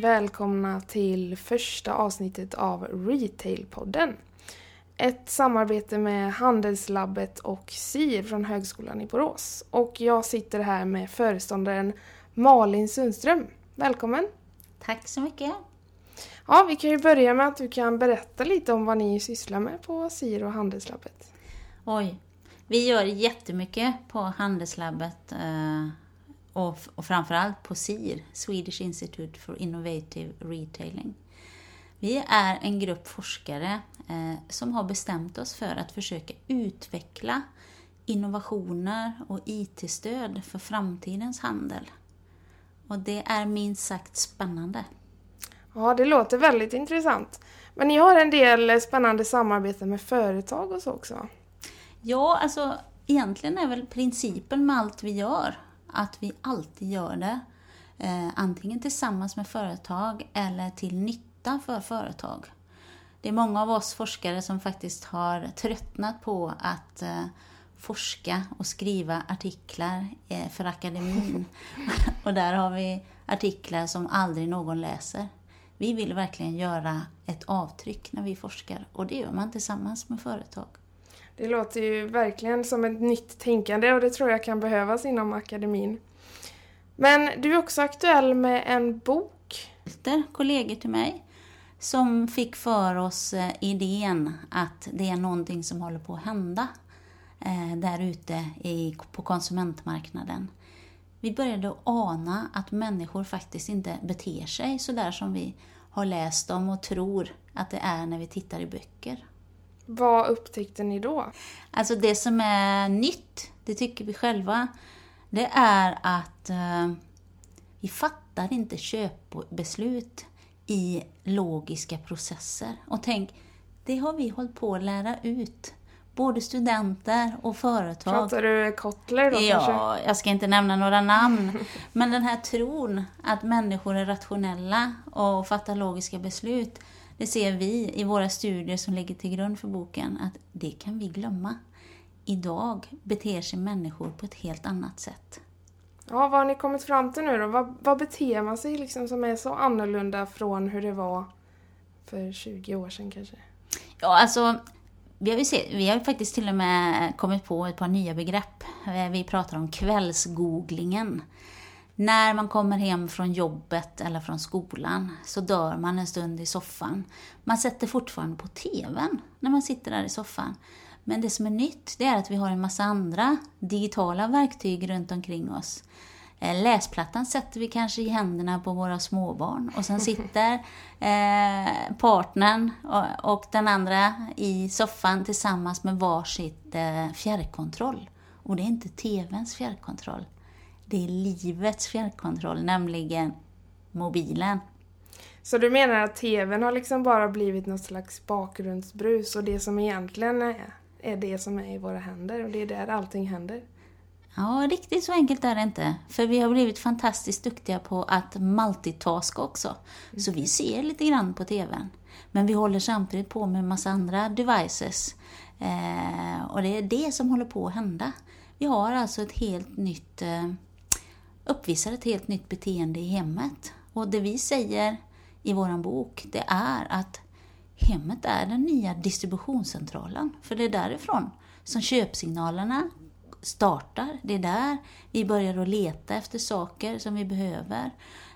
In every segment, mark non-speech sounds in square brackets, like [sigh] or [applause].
välkomna till första avsnittet av Retailpodden. Ett samarbete med Handelslabbet och SIR från Högskolan i Borås. Och jag sitter här med föreståndaren Malin Sundström. Välkommen! Tack så mycket! Ja, vi kan ju börja med att du kan berätta lite om vad ni sysslar med på SIR och Handelslabbet. Oj, vi gör jättemycket på Handelslabbet eh, och, och framförallt på SIR, Swedish Institute for Innovative Retailing. Vi är en grupp forskare eh, som har bestämt oss för att försöka utveckla innovationer och IT-stöd för framtidens handel. Och det är minst sagt spännande. Ja, det låter väldigt intressant. Men ni har en del spännande samarbeten med företag och så också? Ja, alltså egentligen är väl principen med allt vi gör att vi alltid gör det eh, antingen tillsammans med företag eller till nytta för företag. Det är många av oss forskare som faktiskt har tröttnat på att eh, forska och skriva artiklar eh, för akademin. [laughs] och där har vi artiklar som aldrig någon läser. Vi vill verkligen göra ett avtryck när vi forskar och det gör man tillsammans med företag. Det låter ju verkligen som ett nytt tänkande och det tror jag kan behövas inom akademin. Men du är också aktuell med en bok. Kollegor till mig som fick för oss eh, idén att det är någonting som håller på att hända eh, där ute på konsumentmarknaden. Vi började ana att människor faktiskt inte beter sig så där som vi har läst om och tror att det är när vi tittar i böcker. Vad upptäckte ni då? Alltså det som är nytt, det tycker vi själva, det är att eh, vi fattar inte köpbeslut i logiska processer. Och tänk, det har vi hållit på att lära ut. Både studenter och företag. Pratar du Kotler då Ja, kanske? jag ska inte nämna några namn. [laughs] Men den här tron att människor är rationella och fattar logiska beslut, det ser vi i våra studier som ligger till grund för boken, att det kan vi glömma. Idag beter sig människor på ett helt annat sätt. Ja, vad har ni kommit fram till nu då? Vad, vad beter man sig liksom som är så annorlunda från hur det var för 20 år sedan kanske? Ja, alltså vi har, ju se, vi har faktiskt till och med kommit på ett par nya begrepp. Eh, vi pratar om kvällsgooglingen. När man kommer hem från jobbet eller från skolan så dör man en stund i soffan. Man sätter fortfarande på TVn när man sitter där i soffan. Men det som är nytt, det är att vi har en massa andra digitala verktyg runt omkring oss. Eh, läsplattan sätter vi kanske i händerna på våra småbarn och sen sitter [laughs] eh, partnern och, och, den andra i soffan tillsammans med varsitt eh, fjärrkontroll. Och det är inte TVns fjärrkontroll. Det är livets fjärrkontroll, nämligen mobilen. Så du menar att TVn har liksom bara blivit något slags bakgrundsbrus och det som egentligen är, är det som är i våra händer och det är där allting händer? Ja, riktigt så enkelt är det inte. För vi har blivit fantastiskt duktiga på att multitaska också. Mm. Så vi ser lite grann på TVn. Men vi håller samtidigt på med en massa andra devices. Eh, och det är det som håller på att hända. Vi har alltså ett helt nytt, eh, uppvisar ett helt nytt beteende i hemmet. Och det vi säger i vår bok, det är att hemmet är den nya distributionscentralen. För det är därifrån som köpsignalerna startar. Det är där vi börjar att leta efter saker som vi behöver.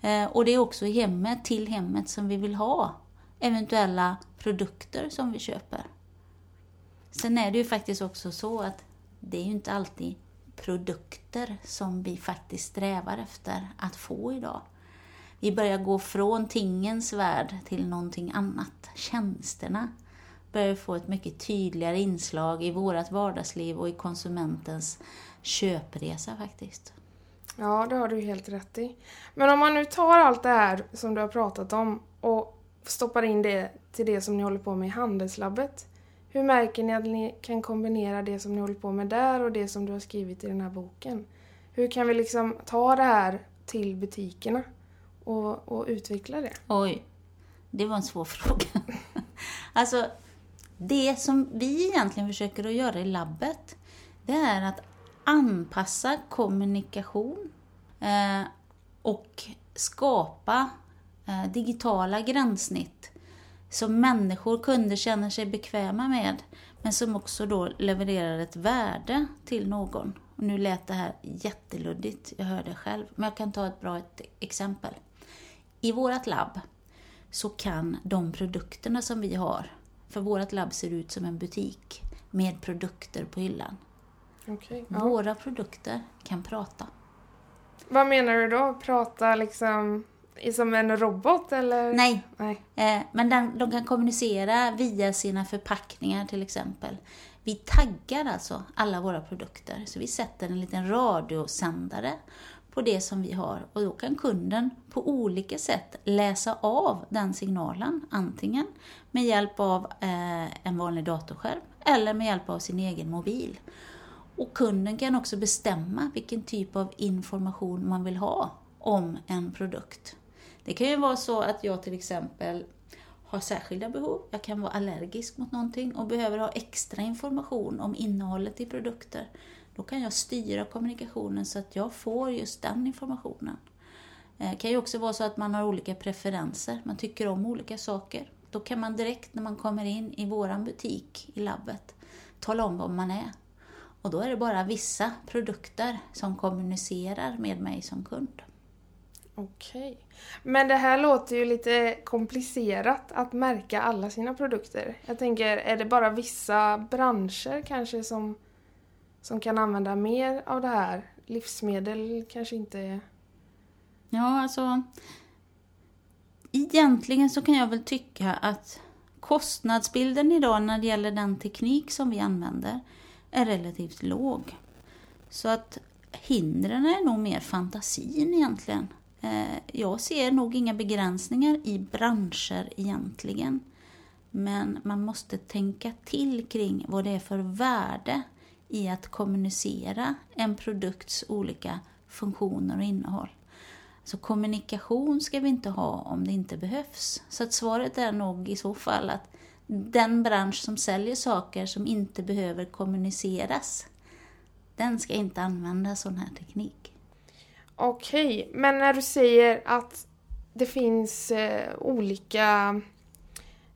Eh, och det är också i hemmet, till hemmet, som vi vill ha eventuella produkter som vi köper. Sen är det ju faktiskt också så att det är ju inte alltid produkter som vi faktiskt strävar efter att få idag. Vi börjar gå från tingens värld till någonting annat, tjänsterna börjar få ett mycket tydligare inslag i vårt vardagsliv och i konsumentens köpresa faktiskt. Ja, det har du helt rätt i. Men om man nu tar allt det här som du har pratat om och stoppar in det till det som ni håller på med i Handelslabbet. Hur märker ni att ni kan kombinera det som ni håller på med där och det som du har skrivit i den här boken? Hur kan vi liksom ta det här till butikerna och, och utveckla det? Oj, det var en svår [laughs] fråga. alltså, det som vi egentligen försöker att göra i labbet, det är att anpassa kommunikation eh, och skapa eh, digitala gränssnitt som människor, kunder känner sig bekväma med men som också då levererar ett värde till någon. Och nu lät det här jätteluddigt, jag hör det själv, men jag kan ta ett bra exempel. I vårt labb så kan de produkterna som vi har, för vårt labb ser ut som en butik med produkter på hyllan. Okej. ja. Våra produkter kan prata. Vad menar du då? Prata liksom som en robot eller? Nej, Nej. Eh, Men den, de kan kommunicera via sina förpackningar till exempel. Vi taggar alltså alla våra produkter, så vi sätter en liten radiosändare på det som vi har och då kan kunden på olika sätt läsa av den signalen, antingen med hjälp av eh, en vanlig datorskärm eller med hjälp av sin egen mobil. Och kunden kan också bestämma vilken typ av information man vill ha om en produkt. Det kan ju vara så att jag till exempel har särskilda behov, jag kan vara allergisk mot någonting och behöver ha extra information om innehållet i produkter. Då kan jag styra kommunikationen så att jag får just den informationen. Det kan ju också vara så att man har olika preferenser, man tycker om olika saker. Då kan man direkt när man kommer in i våran butik i labbet tala om vad man är. Och då är det bara vissa produkter som kommunicerar med mig som kund. Okej. Men det här låter ju lite komplicerat att märka alla sina produkter. Jag tänker, är det bara vissa branscher kanske som, som kan använda mer av det här? Livsmedel kanske inte är... Ja, alltså... Egentligen så kan jag väl tycka att kostnadsbilden idag när det gäller den teknik som vi använder är relativt låg. Så att hindren är nog mer fantasin egentligen. Eh, Jag ser nog inga begränsningar i branscher egentligen. Men man måste tänka till kring vad det är för värde i att kommunicera en produkts olika funktioner och innehåll. Så kommunikation ska vi inte ha om det inte behövs. Så att svaret är nog i så fall att den bransch som säljer saker som inte behöver kommuniceras, den ska inte använda sån här teknik. Okej, men när du säger att det finns eh, olika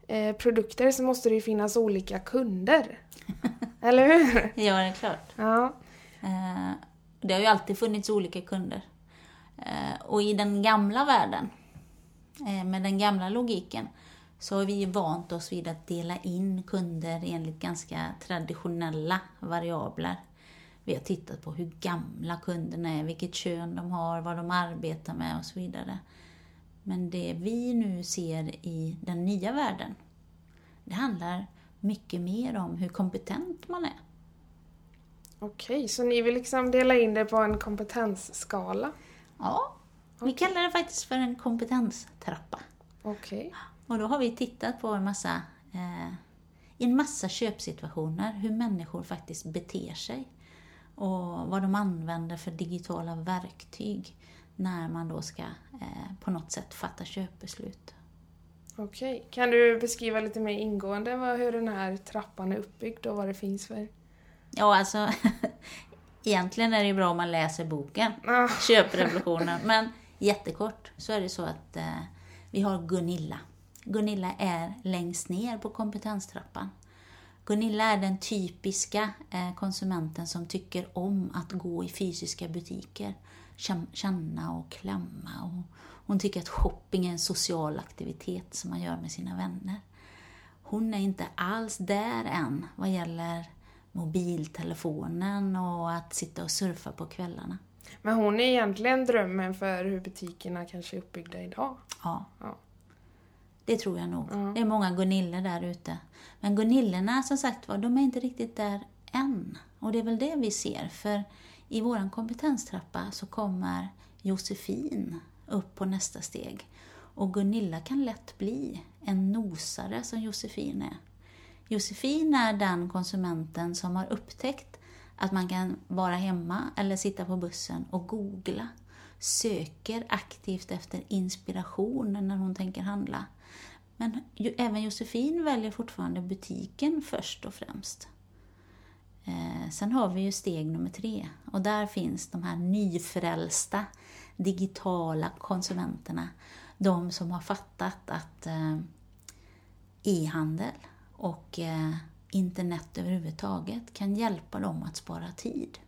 eh, produkter så måste det ju finnas olika kunder. [laughs] Eller hur? Ja, det är klart. Ja. Eh, Det har ju alltid funnits olika kunder. Eh, Och i den gamla världen, eh, med den gamla logiken, så har vi ju vant oss vid att dela in kunder enligt ganska traditionella variabler. Vi har tittat på hur gamla kunderna är, vilket kön de har, vad de arbetar med och så vidare. Men det vi nu ser i den nya världen, det handlar mycket mer om hur kompetent man är. Okej, så ni vill liksom dela in det på en kompetensskala? Ja, vi kallar det faktiskt för en kompetenstrappa. Okej. Och då har vi tittat på en massa, eh, en massa köpsituationer, hur människor faktiskt beter sig. Och vad de använder för digitala verktyg när man då ska eh, på något sätt fatta köpbeslut. Okej. Kan du beskriva lite mer ingående vad, hur den här trappan är uppbyggd och vad det finns för... Ja, alltså [laughs] egentligen är det ju bra om man läser boken, Ah, [laughs] Köprevolutionen. Men jättekort så är det så att eh, vi har Gunilla. Gunilla är längst ner på kompetenstrappan. Gunilla är den typiska eh, konsumenten som tycker om att gå i fysiska butiker, känna och klämma. Och hon tycker att shopping är en social aktivitet som man gör med sina vänner. Hon är inte alls där än vad gäller mobiltelefonen och att sitta och surfa på kvällarna. men hon är egentligen drömmen för hur butikerna kanske är uppbyggda idag. Ja. Ja. Det tror jag nog. Ja. Det är många Gunillor där ute. Men Gunillorna, som sagt var, de är inte riktigt där än. Och det är väl det vi ser. För i vår kompetenstrappa så kommer Josefin upp på nästa steg. Och Gunilla kan lätt bli en nosare som Josefin är. Josefin är den konsumenten som har upptäckt att man kan vara hemma eller sitta på bussen och googla. Söker aktivt efter inspiration när hon tänker handla. Men ju, även Josefin väljer fortfarande butiken först och främst. Eh, sen har vi ju steg nummer tre och där finns de här nyfrälsta digitala konsumenterna. de som har fattat att eh, e-handel och eh, internet överhuvudtaget kan hjälpa dem att spara tid.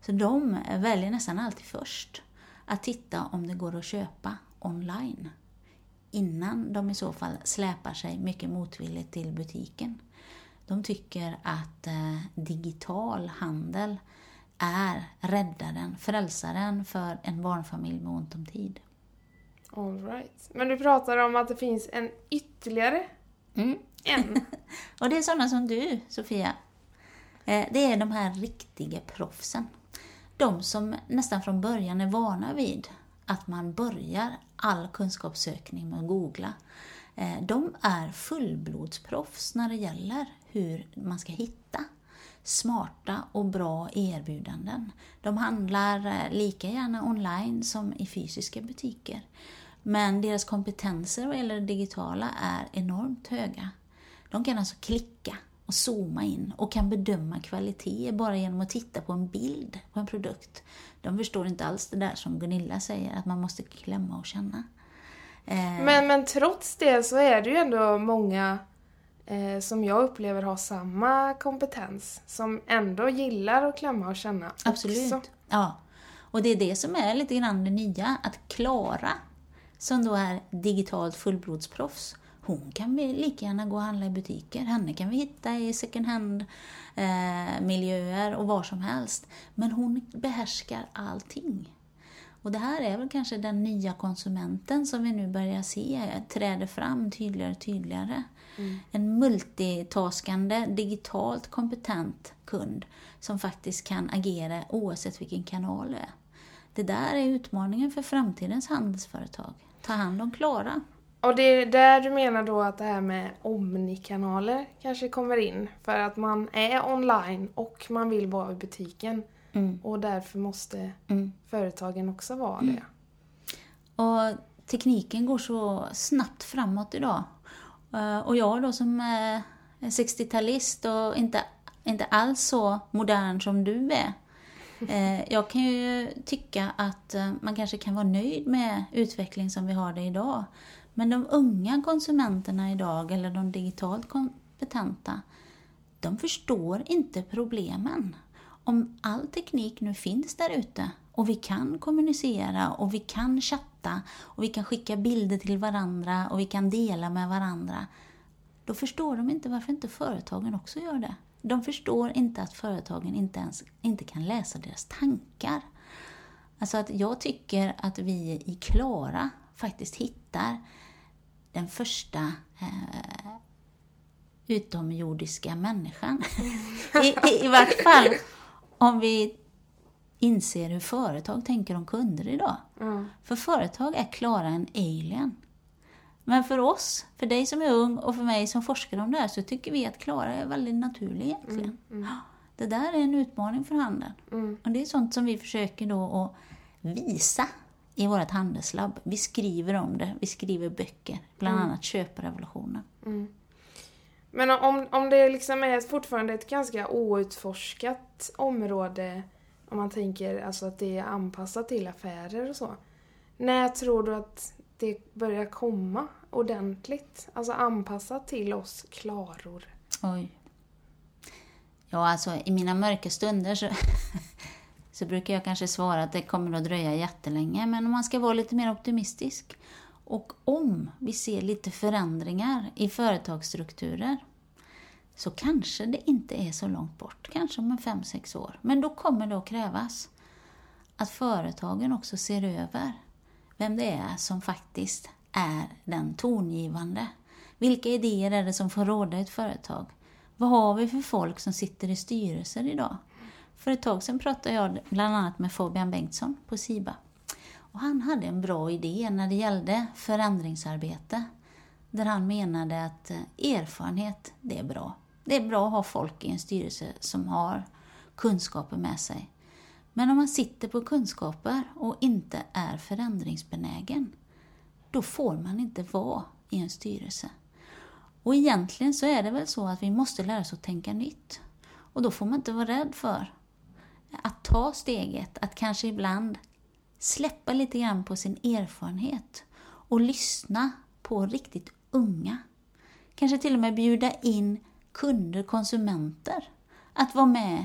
Så de väljer nästan alltid först att titta om det går att köpa online innan de i så fall släpar sig mycket motvilligt till butiken. De tycker att eh, digital handel är räddaren, frälsaren för en barnfamilj med ont om tid. All right. Men du pratar om att det finns en ytterligare Mm. en. [laughs] Och det är sådana som du, Sofia. Eh, Det är de här riktiga proffsen. De som nästan från början är vana vid att man börjar all kunskapssökning med att googla. Eh, de är fullblodsproffs när det gäller hur man ska hitta smarta och bra erbjudanden. De handlar eh, lika gärna online som i fysiska butiker. Men deras kompetenser vad gäller det digitala är enormt höga. De kan alltså klicka och zooma in och kan bedöma kvalitet bara genom att titta på en bild på en produkt. De förstår inte alls det där som Gunilla säger, att man måste klämma och känna. Eh, Men, men trots det så är det ju ändå många eh, som jag upplever har samma kompetens. Som ändå gillar att klämma och känna Absolut. också. Ja. Och det är det som är lite grann det nya, att Klara, som då är digitalt fullblodsproffs, hon kan vi lika gärna gå och handla i butiker. Henne kan vi hitta i second hand eh, och var som helst. Men hon behärskar allting. Och det här är väl kanske den nya konsumenten som vi nu börjar se träder fram tydligare och tydligare. En multitaskande, digitalt kompetent kund som faktiskt kan agera oavsett vilken kanal det är. Det där är utmaningen för framtidens handelsföretag. Ta hand om Klara. Och det är där du menar då att det här med omnikanaler kanske kommer in. För att man är online och man vill vara i butiken. Mm. Och därför måste Mm. företagen också vara det. Och tekniken går så snabbt framåt idag. Eh, Och jag då som är 60-talist och inte, inte alls så modern som du är. eh, Jag kan ju tycka att eh, man kanske kan vara nöjd med utveckling som vi har det idag. Men de unga konsumenterna idag, eller de digitalt kompetenta, de förstår inte problemen. Om all teknik nu finns där ute och vi kan kommunicera och vi kan chatta och vi kan skicka bilder till varandra och vi kan dela med varandra. Då förstår de inte varför inte företagen också gör det. De förstår inte att företagen inte ens inte kan läsa deras tankar. Alltså att jag tycker att vi i Klara faktiskt hittar den första eh, utomjordiska människan. [laughs] I, i, I vart fall om vi inser hur företag tänker om kunder idag. Ja. För företag är Klara en alien. Men för oss, för dig som är ung och för mig som forskar om det här, så tycker vi att Klara är väldigt naturlig egentligen. [gasps] Det där är en utmaning för handeln. Mm. Och det är sånt som vi försöker då att visa i vårt handelslabb. Vi skriver om det, vi skriver böcker, bland annat Köprevolutionen. Men om, om det liksom är fortfarande ett ganska outforskat område, om man tänker alltså att det är anpassat till affärer och så. När tror du att det börjar komma ordentligt? Alltså anpassat till oss klaror. Oj. Ja, alltså i mina mörka stunder så, [laughs] så brukar jag kanske svara att det kommer att dröja jättelänge, men om man ska vara lite mer optimistisk. Och om vi ser lite förändringar i företagsstrukturer så kanske det inte är så långt bort, kanske om en fem sex år. Men då kommer det att krävas att företagen också ser över vem det är som faktiskt är den tongivande. Vilka idéer är det som får råda i ett företag? Vad har vi för folk som sitter i styrelser idag? För ett tag sedan pratade jag bland annat med Fabian Bengtsson på SIBA. Och han hade en bra idé när det gällde förändringsarbete. Där han menade att eh, erfarenhet, det är bra. Det är bra att ha folk i en styrelse som har kunskaper med sig. Men om man sitter på kunskaper och inte är förändringsbenägen, då får man inte vara i en styrelse. Och egentligen så är det väl så att vi måste lära oss att tänka nytt. Och då får man inte vara rädd för att ta steget, att kanske ibland släppa lite grann på sin erfarenhet och lyssna på riktigt unga. Kanske till och med bjuda in kunder, konsumenter, att vara med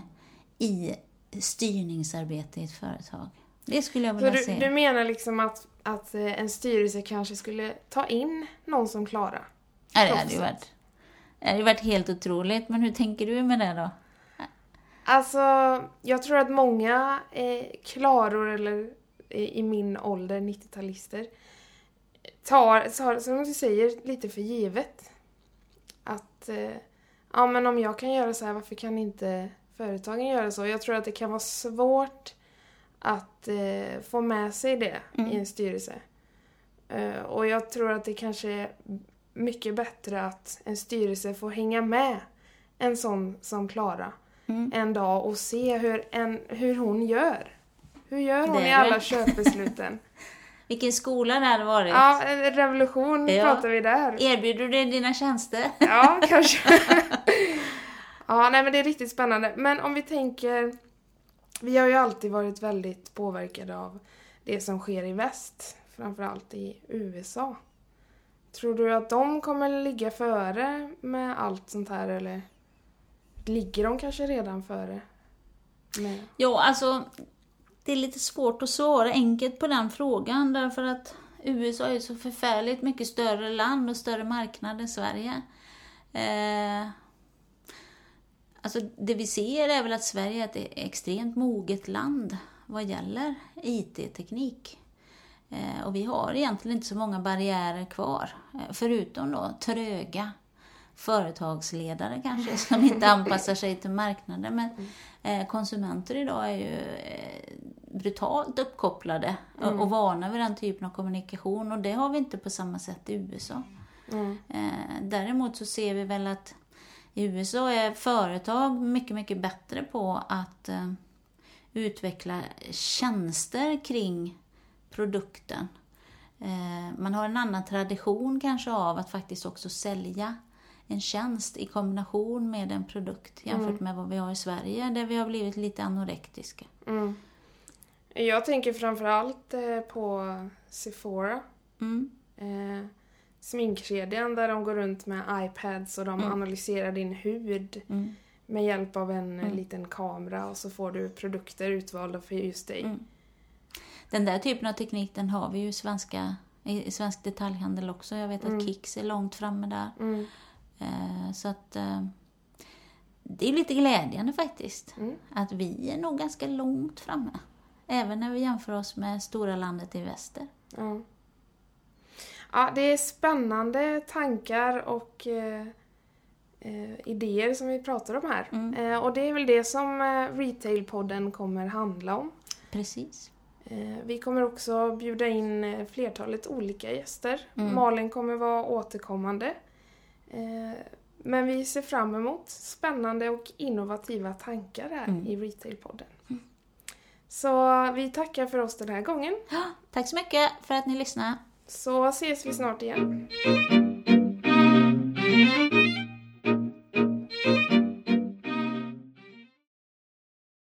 i styrningsarbete i ett företag. Det skulle jag vilja du, se. du menar liksom att, att eh, en styrelse kanske skulle ta in någon som Klara? Ja, det hade ju varit, det hade ju varit helt otroligt. Men hur tänker du med det då? Alltså, jag tror att många eh, Klaror eller i, i min ålder, 90-talister, tar, tar, som du säger, lite för givet. Att, eh, ja men om jag kan göra så här, varför kan inte företagen göra så? Jag tror att det kan vara svårt att eh, få med sig det i en styrelse. Eh, och jag tror att det kanske är mycket bättre att en styrelse får hänga med en sån som Klara Mm. en dag och se hur, en, hur hon gör. Hur gör hon i alla köpbesluten? [laughs] Vilken skola det hade varit. ja, revolution Ja. pratar vi där. Erbjuder du dina tjänster? [laughs] Ja, kanske. [laughs] ja, nej men det är riktigt spännande. Men om vi tänker, vi har ju alltid varit väldigt påverkade av det som sker i väst, framförallt i USA. Tror du att de kommer ligga före med allt sånt här eller ligger de kanske redan före? Nej. Jo, alltså det är lite svårt att svara enkelt på den frågan därför att USA är så förfärligt mycket större land och större marknad än Sverige. Eh, alltså det vi ser är väl att Sverige är ett extremt moget land vad gäller IT-teknik. Eh, och vi har egentligen inte så många barriärer kvar, eh, förutom då tröga företagsledare kanske [laughs] som inte anpassar sig till marknaden. Men eh, konsumenter idag är ju eh, brutalt uppkopplade och, och vana vid den typen av kommunikation och det har vi inte på samma sätt i USA. Mm. Eh, däremot så ser vi väl att i USA är företag mycket, mycket bättre på att utveckla tjänster kring produkten. Man har en annan tradition kanske av att faktiskt också sälja en tjänst i kombination med en produkt jämfört med vad vi har i Sverige där vi har blivit lite anorektiska. Mm. Jag tänker framförallt eh, på Sephora. Mm. Eh, sminkkedjan där de går runt med iPads och de Mm. analyserar din hud Mm. med hjälp av en Mm. liten kamera och så får du produkter utvalda för just dig. Mm. Den där typen av teknik den har vi ju i, svenska, i svensk detaljhandel också. Jag vet att Mm. Kicks är långt framme där. Mm. Eh, Så att eh, det är lite glädjande faktiskt. Mm. Att vi är nog ganska långt framme. Även när vi jämför oss med stora landet i väster. Ja. ja, det är spännande tankar och eh, eh, idéer som vi pratar om här. Mm. Eh, och det är väl det som Retailpodden kommer handla om. Precis. Vi kommer också bjuda in flertalet olika gäster. Mm. Malin kommer vara återkommande. Eh, Men vi ser fram emot spännande och innovativa tankar här Mm. i Retailpodden. Så vi tackar för oss den här gången. [gasps] Tack så mycket för att ni lyssnade. Så ses vi snart igen.